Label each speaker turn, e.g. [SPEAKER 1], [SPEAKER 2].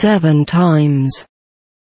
[SPEAKER 1] seven times.